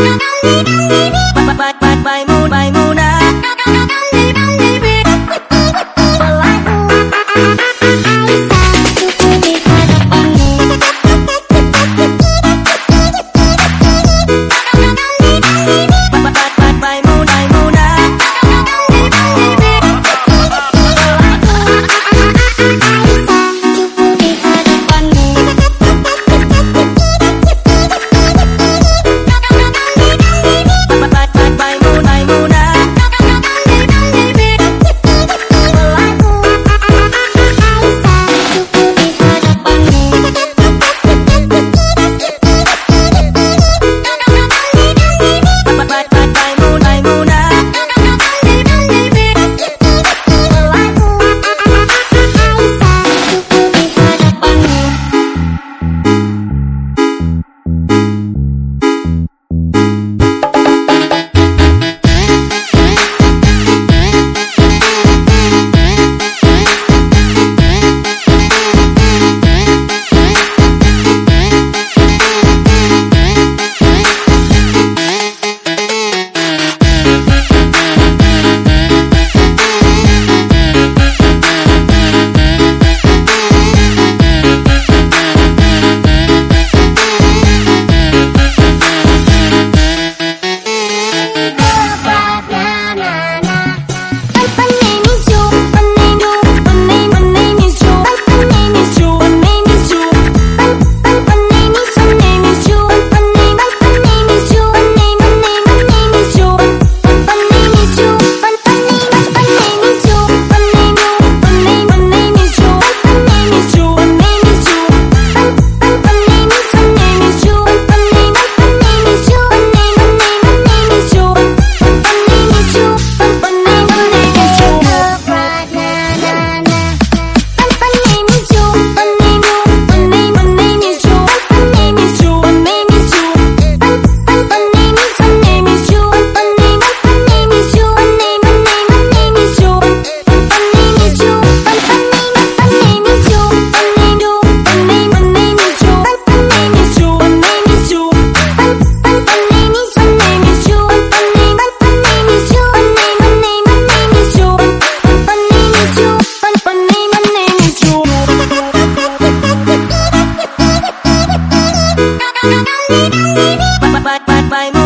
Bye bye. by